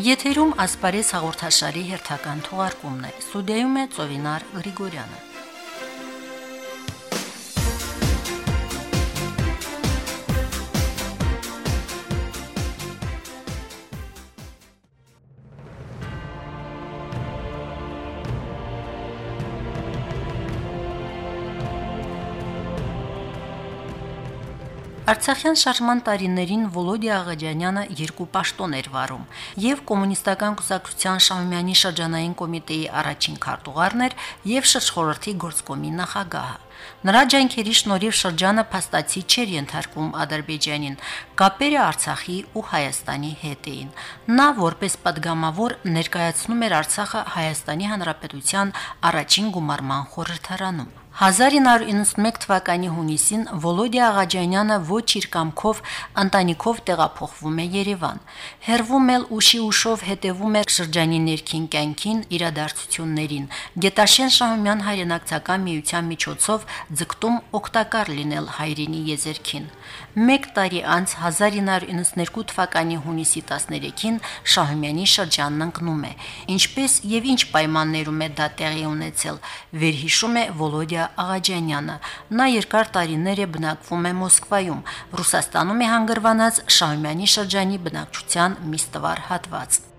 Եթերում ասպարես հաղորդաշարի հերթական թողարկումն է։ Ստուդիայում է Ծովինար Գրիգորյանը։ Արցախյան շարժման տարիներին Վոլոդիա Աղաջանյանը երկու պաշտոն էր վարում՝ եւ կոմունիստական կուսակցության Շամյանի շրջանային կոմիտեի առաջին քարտուղարն էր եւ շրջխորհրդի գործկոմի նախագահը։ Նրա ջանքերի շնորհիվ շրջանը փաստացի չէր ենթարկվում Ադրբեջանին, կապերը Արցախի ու Հայաստանի հետ էին։ Նա որպես падգամավոր ներկայացնում էր Արցախը Հայաստանի Հանրապետության առաջին գումարման խորհրդարանում։ 1991 թվականի հունիսին Վոլոդիա Աղաջանյանը ոչ իր կամքով ընտանիքով տեղափոխվում է Երևան։ Հերվում էլ ուշի ուշով հետևում է շրջանի ներքին կյանքին, իրադարձություններին։ Գետաշեն Շահումյան հայրենակցական միության միջոցով ձգտում օգտակար լինել հայրենի եզերքին։ 1 տարի անց 1992 թվականի հունիսի 13-ին Շահումյանի շրջանն ընկնում է։ Ինչպես եւ ինչ պայմաններում է դա տեղի ունեցել, վերհիշում է Վոլոդիա Աղաջանյանը։ Նա երկար տարիներ է բնակվում է Մոսկվայում։ Ռուսաստանում է հանգրվանած Շահումյանի շրջանի բնակչության մի ստվար հատված։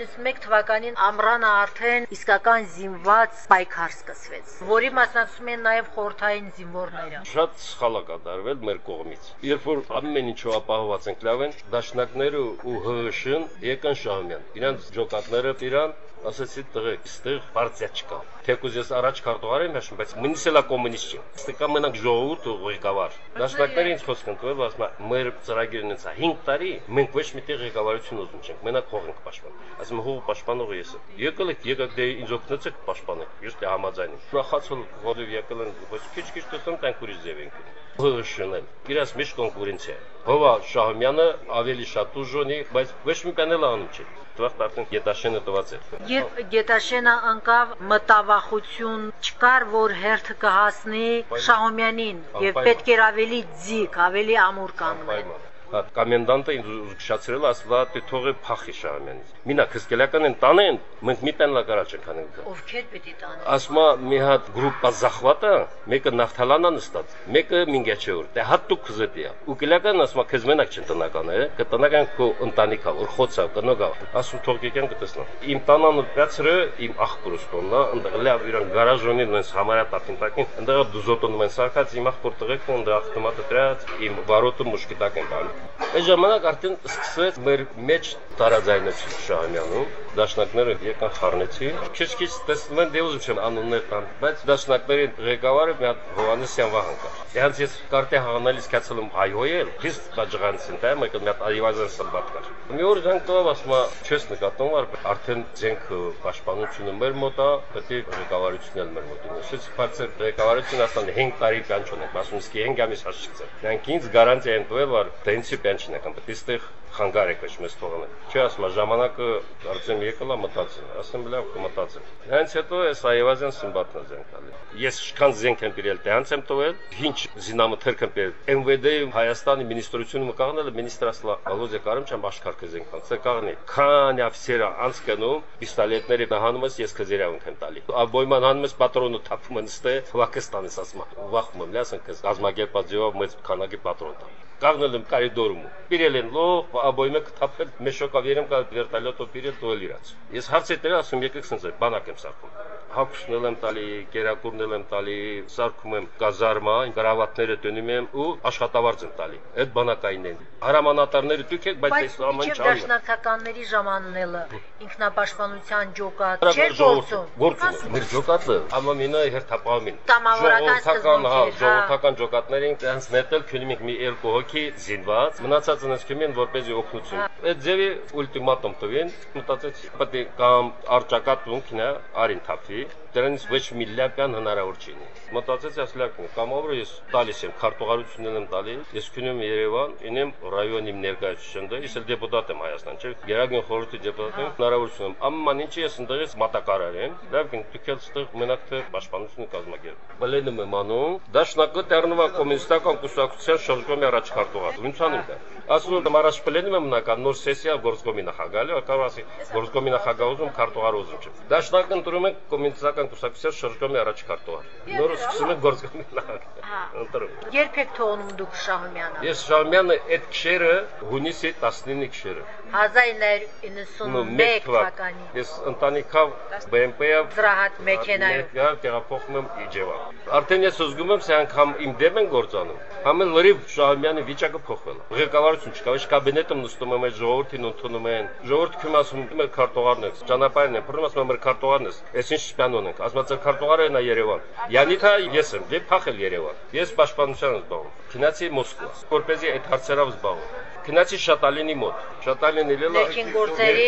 91 թվականին ամռանը արդեն իսկական զինված պայքար սկսվեց, որի մասնակցում են նաև խորթային զինվորները։ Շատ սխալ է կատարվել մեր կողմից։ Երբ որ ամեն ինչով ապահոված ենք լավ են, դաշնակները ու ՀՀՇ-ն եկան Շահումյան։ Իրանց ջոկատները տիրան ասացի տղեկ, ստեղ պարտիա չկա։ Թեկուզ ես առաջ քարտուղար եմ հաշվում, բայց մինչև էլա կոմունիստ չեմ։ Ստեկա մենակ ժողովուրդ ու ղեկավար։ Դաշնակները ինձ խոսք ընդունել, ասում են, մեր ծրագիրն է 5 տարի, մենք ոչ մի տեղ ղեկավարություն ուզում չենք, մենակ հող ենք պաշտպան։ Ասում հող պաշտպանողը ես Եկել եք, եկեք դե ինձ օգնեցեք պաշտպանեք։ Ես դե համաձայն եմ։ Նախացել ղոդով եկել են, ոչ քիչ-քիչ տեսնում տանք ուրիշ ձև ենք։ ՀՀՇ-ն իրաց մեջ կոնկուրենցիա։ Հովա Շահումյանը ավելի շատ ուժ ունի, բայց ոչ մի բան էլ անում չի վաղ արդեն Գետաշենը տված է։ Երբ Գետաշենը անկավ մտավախություն չկար, որ հերթը կհասնի Շահումյանին եւ պետք էր ավելի ձիգ, ավելի ամուր կանոն հա կոմենդանտը ինձ զգուշացրել ասլա դե թողե փախի Շահյանից մինա քսկելական են տանեն մենք մի տան լակարաչ ենք անենք ովքեր պետք է տանեն ասմա մի հատ գրուպա զախվատա մեկը նավթալանա նստած մեկը մինգեչեուր դե հատ դու քզետիա ու կելական ասմա քեզ մենակ չեն տնական է կտնական քո ընտանիքա որ խոցա կնոգա ասու թող եկան կտեսնա իմ տանանը պյացրը իմ աղբորս տոննա ընդեղ լավ իրան գարաժոնի նենց համարյա տակին տակին ընդեղ դուզոտոնում են սարկած իմ աղբոր տղեկն ընդեղ ախտոմատը դրած իմ վարոտը մուշկիտակ են բան Այս ժամանակ արդեն սկսվեց մեր մեջ տարաձայնություն Շահումյանում, դաշնակները եկան խառնեցին։ Քիչ-քիչ տեսնում են դե ուզում չեմ անուններ տան, բայց դաշնակների ղեկավարը մի հատ Հովանեսյան Վահան կար։ Դրանց ես կարտե հաղանալիս կացել եմ հայհոյել, իսկ բաժանցին դա մեկը մի հատ Այվազան սմբատ կար։ Մի օր դրանք տով ասում է, չես նկատում, արդեն ձենք պաշտպանությունը մեր մոտ է, պետք է ղեկավարությունն էլ մեր մոտ Շուտ բարձր ղեկավարությունը ասան 5 տարի բան չունենք, ասում իսկ 5 ամիս հաշ չծեր։ Նրանք ինձ գարանտիա են տվել, որ պենսիա չնական, պետք է ստեղ խանգար եք ոչ մեզ թողնել։ Չի ասում, ժամանակը արդեն եկել է մտածել, ասեմ լավ կմտածեմ։ Հենց հետո էս Այվազյան Սմբատնա զենք տալի։ Ես շքան զենք եմ բերել, դե հենց եմ տվել, ինչ զինամթերք եմ բերել։ MVD Հայաստանի մինիստրությունը մկաղնել է մինիստրասլա Վալոդիա Կարմչյան աշխարհը զենք տան։ Սա կաղնի։ Քան աֆսերա անցկանում, պիստոլետները նահանում ես, ես քզերա ունեմ տալի։ Աբոյման հանում ես պատրոնը թափում են ստե, Վակստանից ասում, վախում եմ, լասն կզ գազագերպած ձևով մեծ քանակի պատրոն տա կաղնել եմ կարիդորում։ Բիրել են լող, աբոյմը կթափել, մեշոկա վերեմ կա վերտալյոտով բիրել դոել իրաց։ Ես հարց եմ ասում եկեք սենց բանակ եմ սարքում հագուստնել եմ տալի, կերակուրնել եմ տալի, սարքում եմ կազարմա, գրավատները տնում եմ ու աշխատավարձ եմ տալի։ Այդ բանակային են։ Հրամանատարները դուք եք, բայց այս ամեն ինչ անում։ Դաշնակցականների ժամանելը ինքնապաշտպանության ջոկատ չէր գործում։ Գործում։ Մեր ջոկատը ամամինը հերթապահումին։ Ժամանակական հա, հա, ժողովրդական ջոկատներին դրանց նետել ենք մի երկու հոգի զինված, մնացածը նշում են որպեսզի օգնություն։ Այդ ձևի ուլտիմատում տվին, մտածեցի, պետք կամ արճակատունքն է, արին թափի, դրանից ոչ միլիարդական հնարավոր չի լինի։ Մտածեցի ասլակն կամ ով ես տալիս եմ քարտուղարությունն եմ տալի, ես քնում Երևան, ինեմ ռայոնի ներկայացուցիչը, ես էլ դեպուտատ եմ Հայաստան, չէ՞։ Գերագույն խորհրդի դեպուտատ եմ, հնարավորություն եմ։ Ամման ինչի ես ընդդեղից մատակարար եմ, լավ դուքել ստեղ մենակ թե պաշտպանությունը կազմակերպ։ Բլենում եմ անում, դաշնակը տեռնվա կոմունիստական կուսակցության շրջանի առաջ քարտուղար։ Ինչ անում դա։ Ասում եմ առաջ բլենում եմ մնական նոր սեսիա գործկոմի նախագահալը, կարող ասի գործկոմի նախագահում քարտուղար ուզում չէ։ Դաշնակ ընտրում ենք կոմունիստական կուսակցության շրջանի առաջ քարտուղար։ Նոր սկսում ենք գործկոմի նախագահ։ Ընտրում։ Երբ եք թողնում դուք Շահումյանը։ Ես Շահումյանը այդ քշերը հունիսի 19-ի քշերը 1991 թվականի։ Ես ընտանիքով BMW-ով Զրահատ մեքենայով Ներկա տեղափոխում եմ Իջևա։ Արդեն ես ուզում եմ, սա անգամ իմ դեմ են գործանում։ Համը լրիվ Շահումյանի վիճակը փոխվել է։ Ղեկավարություն չկա, ոչ կաբինետը նստում եմ, այդ ժողովրդին ընդունում են։ Ժողովուրդը քիմ ասում, մեր քարտուղարն է, ճանապարհն է, փռում ասում մեր քարտուղարն է։ Էս ինչ շփանոն ենք։ քարտուղարը նա Երևան։ Յանիթա ես եմ, դե փախել Երևան։ Ես պաշտպանության զբաղվում։ Քնացի Մոսկվա, որպեսզի այդ հարցերով զբաղվում։ Քնացի Շատալինի մոտ։ Շատալինը լելա Ներքին գործերի-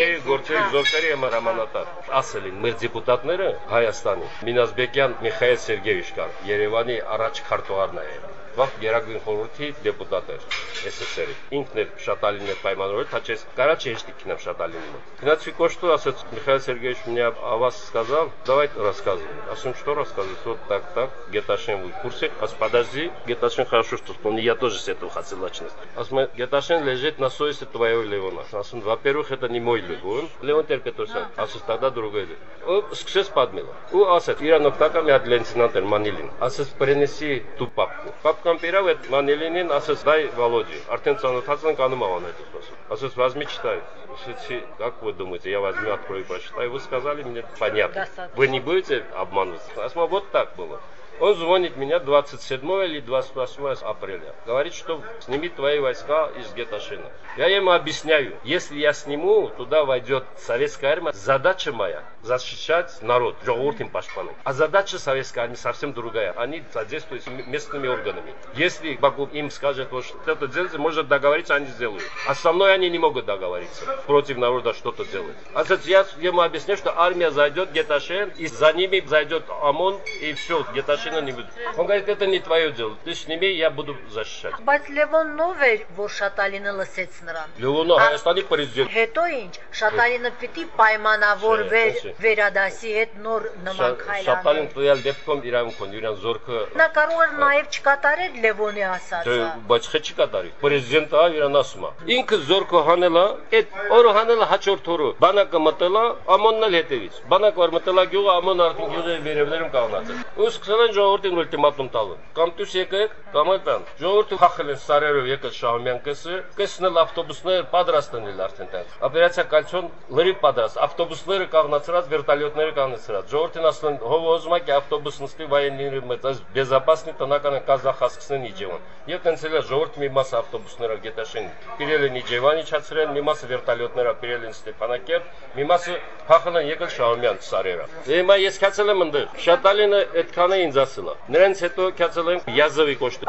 հա։ զորքերի հրամանատար։ Ասել են մեր դեպուտատները Հայաստանի Մինազբեկյան Միխայել Սերգեյևիչ կար, Երևանի առաջ քարտուղարն է դեպված Գերագույն խորհրդի դեպուտատ էր SSR-ի։ Ինքն էր Շատալին էր պայմանավորել, թա չես կարաչի հեշտի կինավ Շատալին մոտ։ Գնացի кое-что, ասաց Михаил Сергеевич мне о вас сказал, давайте рассказывай. Ասում что рассказывать, вот так так, Геташен в курсе. Ас подожди, Геташен хорошо, что вспомнил, я тоже с этого хотел начать. Ասում Геташен лежит на совести твоего Левона. Ասում, во-первых, это не мой Левон, Левон Терпетросян. Ասում, тогда другой Левон։ Ու սկսեց պատմել։ Ու ասաց, իրան օգտակար մի հատ լենցինատ էր Մանիլին։ Ասաց, принеси ту папку. Папку თქვენ პირავეთ მანილინინ ասეს дай Володе. Артен Цанатацан Канумаван это спрашивал. А сейчас возьми читай. Если, как вы думаете, я возьму, открою, прочитаю. Вы сказали мне, понятно. Вы не будете обманываться. А вот так было. Он звонит меня 27 или 28 апреля. Говорит, что сними твои войска из Геташина. Я ему объясняю, если я сниму, туда войдет советская армия. Задача моя защищать народ, жогуртим пашпаны. А задача советской армии совсем другая. Они содействуют местными органами. Если Баку им скажет, вот что это делать, может договориться, они сделают. А со мной они не могут договориться. Против народа что-то делать. А значит, я ему объясню, что армия зайдет в Геташин, и за ними зайдет ОМОН, и все, Геташина не будет. Он говорит, это не твое дело. Ты сними, я буду защищать. Բայց Լևոնով էր, որ Շատալինը լսեց նրան։ Լևոնը Ա- Հայաստանի պրեզիդենտ Հետո ինչ, Շատալինը պիտի պայմանավորվեր Չէ, չէ։ վերադասի հետ նոր նման Շապալին քայլանել։ տվյալ դեպքում իրավունք ունի, իրան զորքը Նա կարող էր նաև չկատարել Լևոնի Դե, ասածը։ բայց խճի կատարի։ Պրեզիդենտը ա իրան ասում է։ Ինքը զորքը հանելա, այդ օրը հանելա հաջորդ օրը։ Բանակը մտելա, ամոնն էլ հետևից։ Բանակ որ մտելա գյուղը, ամոն արդեն գյուղի վերևներում կանգնած է։ Ու սկսել են ժողովրդին ուլտիմատում տալու։ Կամ դուս եկեք, կամ այդան։ Ժողովուրդը փախել են սարերով եկել Շահումյան կսը, կսնել ավտոբուսներ պատրաստ են արդեն տեղ։ Օպերացիա կալցոն լրիվ պատրաստ։ Ավտոբուսները կանգնացրած, վերտալյոտները կանգնացրած։ Ժողովրդին ասում են, հովոզմակ ավտոբուս նստի военные մեծ безопасный տնական կազախասկսեն Իջևան։ Եվ տենցել է ժողովուրդ մի մաս ավտոբուսները գետաշեն։ Պիրել են Իջևան իջացրել, մի մասը վերտալյոտները պիրել են Ստեփանակերտ, մի մասը փախել են եկել Շահումյան սարերը։ Հիմա ես քացել եմ ընդեր։ Շատալինը այդքանը ինձ դասելա։ Նրանց հետո կացել են Յազովի կոչտը։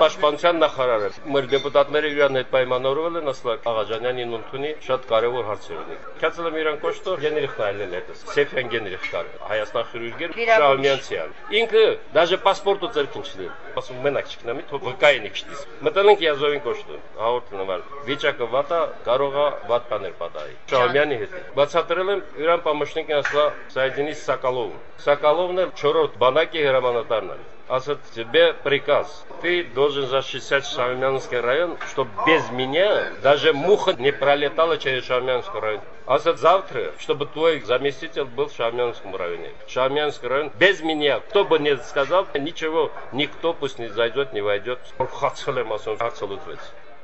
Պաշտպանության նախարարը։ Մեր դեպուտատները իրան հետ պայմանավորվել են ասել Աղաջանյանին ընդունի շատ կարևոր հարցեր ունի։ Կացել եմ իրան կոչտը գեներիխ նայել հետս։ Սեփյան գեներիխ կար։ Հայաստան խիրուրգեր Շահումյանցյան։ Ինքը даже паспортը ծերքին չդի։ Ասում մենակ չկնամի, թող վկայինի քչտիս։ Մտել ենք Յազովին կոչտը, հաղորդնվել։ Վիճակը վատա, կարողա վատ բաներ պատահի։ Շահումյանի հետ։ Բացատրել եմ իրան պամաշնիկին ասա Սայդինի Սակալովը։ Սակալովն էլ 4-րդ բանակի հրաման Артема Натальевна, а тебе приказ. Ты должен защищать Шармянский район, чтобы без меня даже муха не пролетала через Шармянский район. А завтра, чтобы твой заместитель был в Шармянском районе. Шармянский район без меня, кто бы ни сказал, ничего, никто пусть не зайдет, не войдет.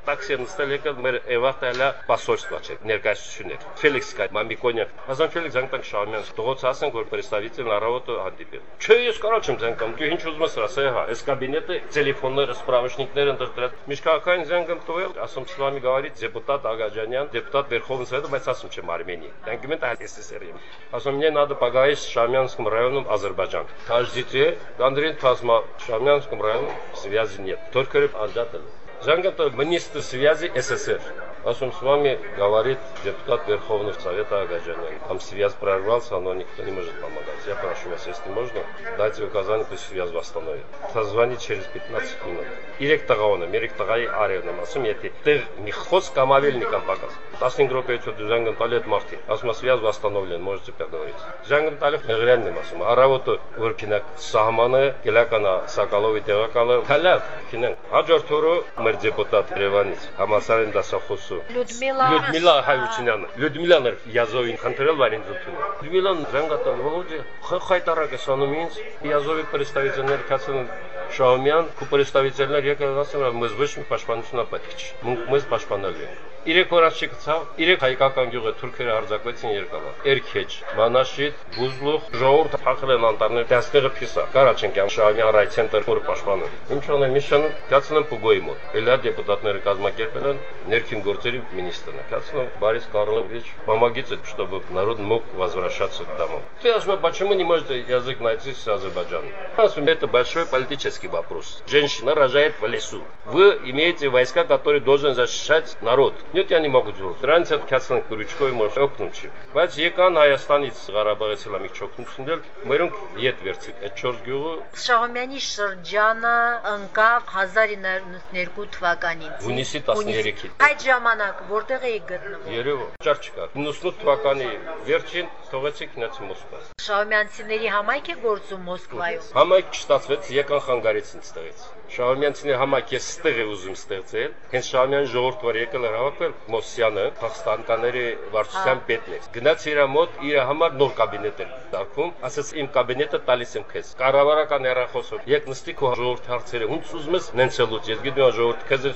տաքսի նստել եկել մեր Էվարտալա посольство չէ, ներկայացություն էր։ Ֆելիքս կա, Մամիկոնյան, Հազան Ֆելիքս Զանգտան Շահումյան, դողոց ասեն, որ представитель народу հանդիպել։ Չէ, ես կարող չեմ ձենքամ, դու ինչ ուզում ես ասա, հա, այս կաբինետը телефонները, справочникները ընդդրել։ Միջքաղաքային ձենքամ տվել, ասում Սլամի գավառից депутат Աղաջանյան, депутат Верховного Совета, բայց ասում չեմ Արմենիի։ Դանգմենտ СССР-ի։ Ասում мне надо поговорить с Шамянским районом Азербайджан. Каждый день Андрей Тасма Шамянском районе связи нет. Только отдатель. Жангата министр связи СССР. О с вами говорит депутат Верховного Совета Агаджанян. Там связь прорвался, но никто не может помогать. Я прошу вас, если можно, дайте указание, пусть связь восстановит. Созвонить через 15 минут. Ирек Тагауна, Мерик Тагай Аревна, Масум Яти. Ты мехоз камавельником показ. Тасин группе еще ты Жанган Талет Махти. Асма связь восстановлен, можете поговорить. Жанган Талет Мегрянный Масум. Аравуту Уркинак Сахманы, Келякана Сакалови Тегакалы. Талят Кинен. Аджар Туру, мэр депутат Реванис. Амасарин Дасахусу. Լուսո։ Լյուդմիլա Լյուդմիլա Հայրությունյանը։ Լյուդմիլան էր Յազովին խնդրել Վարինձունը։ Լյուդմիլան զանգ ատան Վոլոդի խայտարակեսանում ինձ Յազովի представителներ կացան Շաումյան, կու представителներ եկել ասում, мы звучим պաշտպանություն ապատիչ։ Մենք մեզ պաշտպանալու ենք։ Իրեք օրած չկցավ, իրեք հայկական գյուղը թուրքերը արձակվեցին երկավա։ Երքեջ, Մանաշիտ, Բուզլուխ, ժողովուրդ փախել են անտառներ, դաստեղը փիսա։ Կարաչենկյան Շահյան ռայցենտր որ պաշտպանում։ Ինչ անեն, միշան կացնեն Պուգոյի մոտ։ Էլա դեպուտատները կազմակերպել են ներքին գործերի մինիստրը։ Կացնեն Борис Карлович помогите, чтобы народ мог возвращаться домой. Ты asma, почему не может язык найти с Азербайджаном? Это большой политический вопрос. Женщина рожает в лесу. Вы имеете войска, которые должны защищать народ. Нет, я не могу делать. Դրանից հետ քացան քրուչկոյի մոտ օգնում չի։ Բայց եկան Հայաստանից Ղարաբաղից հլա մի չօգնություններ, մերոնք յետ վերցիկ այդ 4 գյուղը Շահումյանի շրջանը ընկավ 1992 թվականին։ Հունիսի 13-ին։ Այդ ժամանակ որտեղ էի գտնվում։ Երևո, ճար չկար։ 98 թվականի վերջին թողեցի գնացի Մոսկվա։ Շահումյանցիների համայնք է գործում Մոսկվայում։ Համայնք չստացվեց, եկան խանգարեցին ստեղից։ Շահումյանցիների համայնք ես ստեղ է ուզում ստեղծել։ Հենց Շահումյան ժողովուրդ որ եկել էր հավաքվել Մոսյանը, Փախստանկաների վարչության պետն է։ Գնաց իր մոտ իր համար նոր կաբինետ էր դարքում, ասաց իմ կաբինետը տալիս եմ քեզ։ Կառավարական հեռախոսով։ Եկ նստի քո ժողովուրդ հարցերը, ոնց ուզում ես նենցելուց։ Ես գիտեմ ժողովուրդ քեզ էլ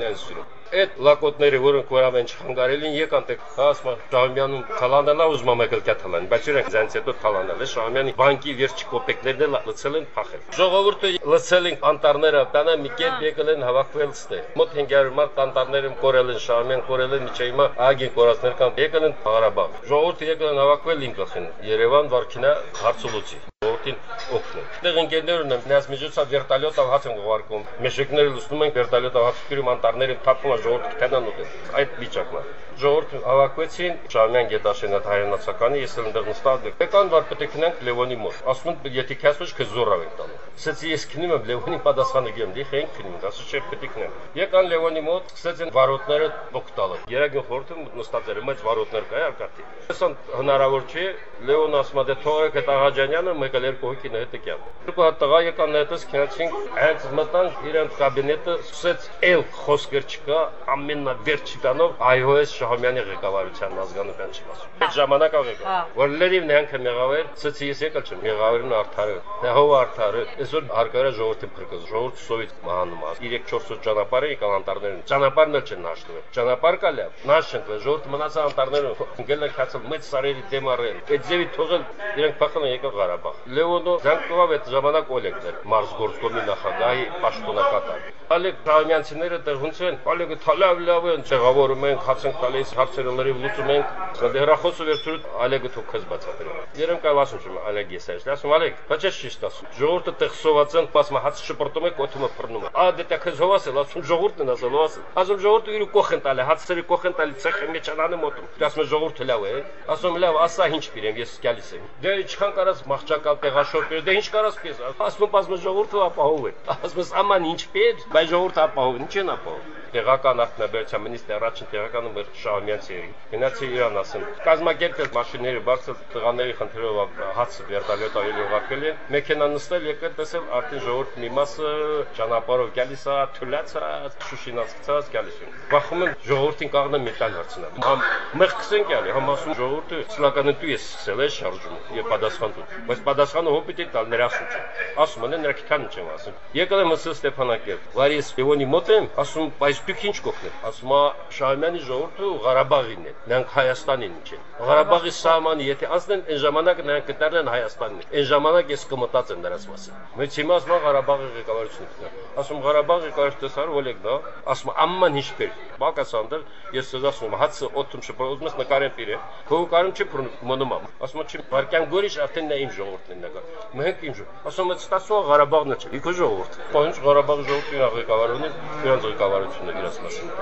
նենց սիրում։ Այդ լակոտները, որոնք որավ են չխանգարելին, եկան տեք, ասма Շահումյանում թալանելա ուզում եմ եկել կաթալան, բայց իրենք ձանց հետո թալանել է Շահումյանի բանկի վերջի կոպեկներն էլ լցել են փախել։ Ժողովուրդը լցել են անտառները, տանը մի կերպ եկել են հավաքվել ստեղ։ Մոտ 500 մարդ անտառներում կորել են, Շահումյան կորել են, միջի հիմա ագին կորածներ կան, եկել են Ղարաբաղ։ Ժողովուրդը եկել են հավաքվել գլխին։ Երևան Վարքինա հարցուլուցի ժողովրդին օգնում։ Դեղ ընկերներն են նայած միջոցով վերտալյոտով հաց են ուղարկում։ Մեշիկները լուսնում են վերտալյոտով հաց կրում անտառները թափում են ժողովուրդը կտանան ուտել։ Այդ վիճակն է ժողովուրդը հավաքվեցին Շահյան Գետաշենը հայրենացականի, ես էլ ընդեղ նստած եմ։ Եկան որ պետք է քնենք Լևոնի մոտ։ Ասում են եթե քասուշ կզորավ եք տալու։ Սենց ես քնում եմ Լևոնի պատասխանը գեմ, դի խենք քնում, ասում չէ պետք է քնենք։ Եկան Լևոնի մոտ, սկսեցին վարոտները օգտալը։ Երագին խորտում նստած էր, մեծ վարոտներ կա արկատի։ Ասան հնարավոր չէ, Լևոն ասում է դե թողեք այդ Աղաջանյանը, մեկ էլ երկու հոգին հետ եկավ։ Երկու հատ տղա եկան հետս քնեցին, հենց մտան իրենց կաբինետը, սկսեց ել խոսքեր չկա, ամենավերջի տանով iOS Շահումյանի ղեկավարության ազգանության չի ասում։ Այդ ժամանակ աղեկա, որ լրիվ նրանքը մեղավեր, ցցի ես եկել չեմ, մեղավերն արդարը, դա հով արդարը, այսօր հարկարը ժողովրդի փրկած, ժողովուրդ սովից մահանում է։ 3-4 ճանապարհը եկան անտառներն, ճանապարհն էլ չեն հաշտվել։ Ճանապարհ կա լավ, նաշ չընկվել, ժողովուրդը մնացա անտառներում, ընկել են քացել մեծ սարերի դեմ առել։ Այդ ձևի թողել իրենք փախել են եկան Ղարաբաղ։ Լևոնո Զանգկովավ այդ ժամանակ Օլեգն էր, Մարզգործկոմի նախագահի պաշտոնակատար։ Ալեկ Շահյանցիները տեղունց են, Ալեգը թալավ լավ են, ցեղավորում են, հաց են տալիս, հարցերը լրիվ լուծում են։ Դերախոսը վերցրու Ալեգը թող քեզ բացատրել։ Երեմ կա ասում չեմ Ալեգ ես այս։ Ասում Ալեգ, բայց ես ճիշտ ասում։ Ժողովուրդը տեղ սոված են, պասմա հաց շպրտում է, կոթումը բռնում է։ Ա դե տա քեզ հովասել, ասում ժողովուրդն ասել, ասում։ Ասում ժողովուրդը իր կոխ են տալի, հացերը կոխ են տալի, ցեխի մեջ անանը մոտում։ Ասում ժողովուրդը լավ է։ Ասում լավ, ասա ինչ պիրեմ, ես գալիս եմ։ Դե ինչքան կարաս մաղճակալ տեղաշոպեր, դե ինչ կարաս քեզ։ Ասում պասմա ժողովուրդը ապահով է։ Ասում աման ինչ պեր, բայց ժողովուրդը ապահով, ինչ են ապահով տեղական արտոնաբերության մինիստրի առաջին տեղականը մեր Շահումյանցիների։ Գնացի իրան ասեմ, կազմակերպել մաշինները բարձր տղաների խնդրով հաց վերտալյոտ այլ ուղարկել են։ Մեքենա նստել եկել տեսել արդեն ժողովուրդ մի մասը ճանապարհով գալիս է, թուլացա, շուշինացած գալիս են։ Բախում են ժողովրդին կաղնը մետալ հարցնա։ Համ մեղքսեն գալի, համ ասում ժողովուրդը սլականը դու ես սկսել է շարժում եւ պատասխան դու։ Բայց պատասխանը ո՞վ պիտի տալ նրա սուճը։ Ասում են նրա քիթան չեմ ասում։ Եկել եմ ասել Ստեփանակերտ։ Վարիս Լևոնի մոտ եմ, ասում, բայց դուք ինչ կօգնեք։ Ասում է Շահումյանի ժողովուրդը Ղարաբաղին է, նրանք Հայաստանին չեն։ Ղարաբաղի սահմանը, եթե անցնեն այն ժամանակ նրանք կտարնեն Հայաստանին։ Այն ժամանակ ես կմտածեմ նրանց մասին։ Մեծ հիմա ասում Ղարաբաղի ղեկավարությունը։ Ասում Ղարաբաղի ղեկավարությունը Օլեգ դա, ասում ամման ինչ բեր։ Բակասանդր ես ցած ասում հացը օթում շփոթում ես նկարեն պիրե։ Քո կարում չի մնում։ Ասում չի վարկյան գորիշ արդեն նա իմ ժողովուրդն է նկար։ Մենք իմ ժողովուրդ։ Ասում է ստացող Ղարաբաղն չէ։ Իքո ժողովուրդ։ Պոինջ Ղարաբաղի ժողովրդի ղեկավարությունը, իրանց ղեկավարությունը իրաց մասին։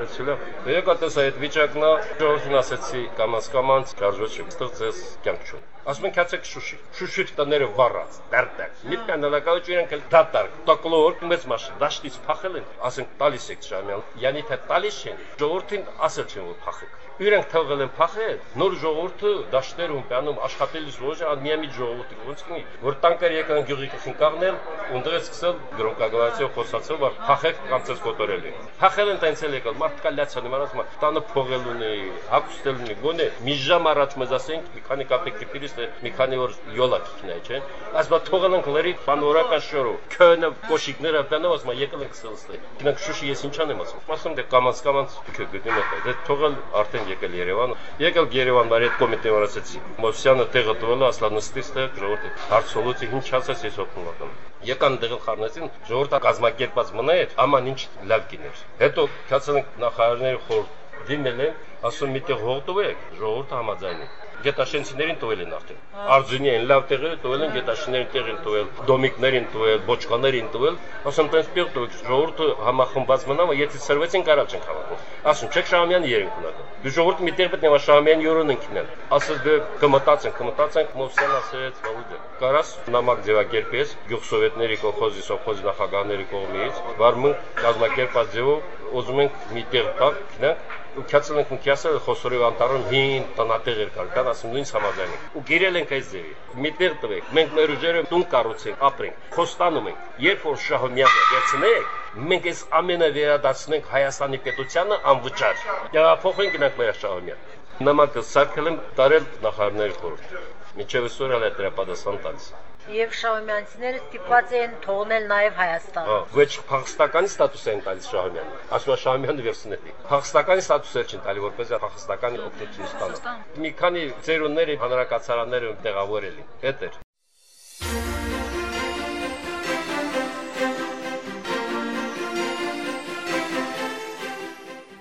Էսիլա։ Եկա տես այդ վիճակն է, ժողովրդին ասեցի կամաց կամանց կարժոչի, ստեղծես կյանք չուն։ Ասում են քացեք Շուշի։ Շուշի տները վառած, դերտեր։ Մի կանալակայություն իրենք էլ դատար, տակլոր մեծ մաշին, դաշտից փախել են, ասենք տալիս եք շամյան։ Յանի թե տալիս են, ժողովրդին ասել չեն որ փախեք իրենք թողել են փախել նոր ժողովուրդը դաշտերում բանում աշխատելիս ոչ անմիամիտ ժողովուրդի ոնցնի որ տանկեր եկան գյուղի քին կաղնել ունդրես սկսել գրոկագավացիա խոսացել որ փախեք կամ ցես կոտորել են փախել են տենցել եկան մարդկա լացան իմանաց մա տանը փողելուն է հակուստելն է գոնե մի ժամ առաջ մեզ ասենք մի քանի կապեկ դիպիրիս մի քանի որ յոլա քինա չէ ասма թողել են լերի բանորական շորով քոնը կոշիկները բանով ասма եկել են կսելստե գնանք շուշի ես ինչան եմ ասում ասում դե կամած կամած քը գտնեմ այդ դե թողել արդեն եկել Երևան։ Եկել Երևան բարի այդ կոմիտե որացեցի։ Մովսյանը տեղը տվել ասլանստից տեղ ժողովրդի հարցոլուց ինչ ասած ես օգնական։ Եկան դեղը խառնեցին, ժողովրդը կազմակերպած մնայր, աման ինչ լավ գիներ։ Հետո քացան նախարարների խոր դիմել են, ասում միտեղ հողտովեք, ժողովուրդը համաձայնի գետաշենցիներին տվել են արդեն։ Արձունի են լավ տեղերը տվել են, գետաշիններին տեղ են տվել, դոմիկներին տվել, բոչկաներին տվել, ասում տես պեղ տվել, ժողովուրդը համախմբված մնամ, եթե սրվեցին կարալ չեն հավաքում։ Ասում, չեք Շահամյանի երենք ունակը։ Դու ժողովուրդը մի տեղ պետք է Շահամյանի յորոն ընկնել։ Ասես դե կմտածեն, կմտածենք Մովսյան ասեց, Վալուդը։ Կարաս նամակ ձևակերպես գյուղսովետների կողոզի սովխոզի նախագահների կողմից, վարմուն կազմակերպած ձևով ուզում ենք մի տեղ տակ, գնանք ու քյացել ենք մկյասը խոսորի անտարոն հին տնատեղ էր կար, կան ասում նույն համաձայն ենք։ Ու գիրել ենք այս ձևի։ Մի տեղ տվեք, մենք մեր ուժերը տուն կառուցենք, ապրենք, խոստանում ենք։ Երբ որ Շահումյանը վերցնեք, մենք այս ամենը վերադարձնենք Հայաստանի պետությանը անվճար։ Տեղափոխենք գնանք մեր Շահումյան։ Նամակը սարքել եմ տարել նախարարների խորհուրդ։ Միջև այսօր էլ է դրա պատասխան տալիս եւ Շահումյանցիները ստիպված են թողնել նաեւ Հայաստանը։ Հա, ոչ փախստականի ստատուս են տալիս Շահումյանին։ Ասում է Շահումյանը վերցնելի։ Փախստականի ստատուս էլ չեն տալի, որպես փախստականի օգնություն ստանա։ Մի քանի ծերունների հանրակացարանները տեղավորելի։ Դա էր։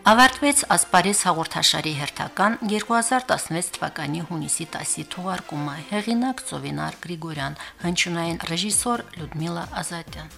Ավարտվեց ասպարեզ հաղորդաշարի հերթական 2016 թվականի հունիսի 10-ի թողարկումը։ Հեղինակ Ծովինար Գրիգորյան, հնչյունային ռեժիսոր Լյուդմիլա Ազատյան։